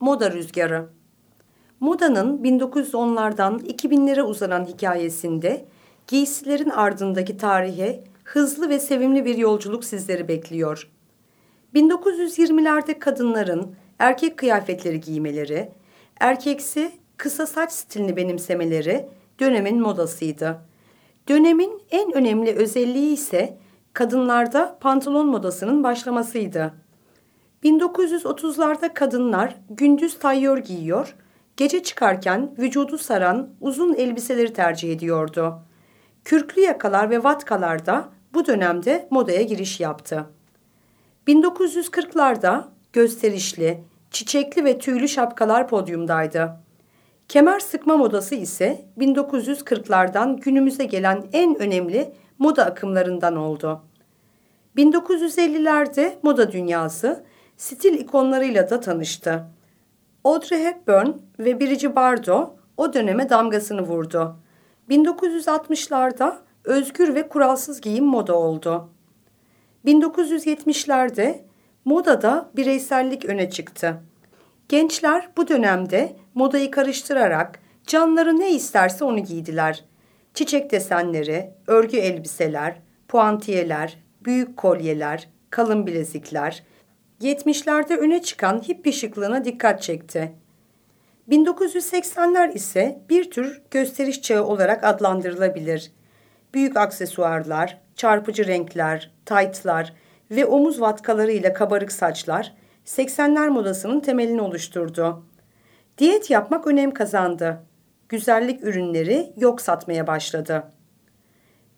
Moda rüzgarı. Moda'nın 1910'lardan 2000'lere uzanan hikayesinde giysilerin ardındaki tarihe hızlı ve sevimli bir yolculuk sizleri bekliyor. 1920'lerde kadınların erkek kıyafetleri giymeleri, erkeksi kısa saç stilini benimsemeleri dönemin modasıydı. Dönemin en önemli özelliği ise kadınlarda pantolon modasının başlamasıydı. 1930'larda kadınlar gündüz tayyör giyiyor, gece çıkarken vücudu saran uzun elbiseleri tercih ediyordu. Kürklü yakalar ve vatkalar da bu dönemde modaya giriş yaptı. 1940'larda gösterişli, çiçekli ve tüylü şapkalar podyumdaydı. Kemer sıkma modası ise 1940'lardan günümüze gelen en önemli moda akımlarından oldu. 1950'lerde moda dünyası stil ikonlarıyla da tanıştı. Audrey Hepburn ve Brigitte Bardot o döneme damgasını vurdu. 1960'larda özgür ve kuralsız giyim moda oldu. 1970'lerde modada bireysellik öne çıktı. Gençler bu dönemde modayı karıştırarak canları ne isterse onu giydiler. Çiçek desenleri, örgü elbiseler, puantiyeler, büyük kolyeler, kalın bilezikler, 70'lerde öne çıkan hippi şıklığına dikkat çekti. 1980'ler ise bir tür gösteriş çağı olarak adlandırılabilir. Büyük aksesuarlar, çarpıcı renkler, taytlar ve omuz vatkalarıyla kabarık saçlar 80'ler modasının temelini oluşturdu. Diyet yapmak önem kazandı. Güzellik ürünleri yok satmaya başladı.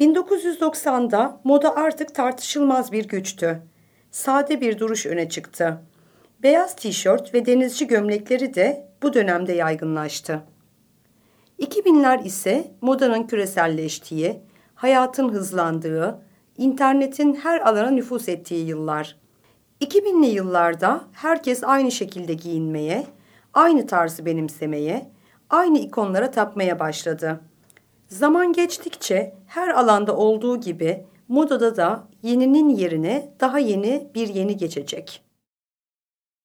1990'da moda artık tartışılmaz bir güçtü sade bir duruş öne çıktı. Beyaz tişört ve denizci gömlekleri de bu dönemde yaygınlaştı. 2000'ler ise modanın küreselleştiği, hayatın hızlandığı, internetin her alana nüfus ettiği yıllar. 2000'li yıllarda herkes aynı şekilde giyinmeye, aynı tarzı benimsemeye, aynı ikonlara tapmaya başladı. Zaman geçtikçe her alanda olduğu gibi modada da yeninin yerine daha yeni bir yeni geçecek.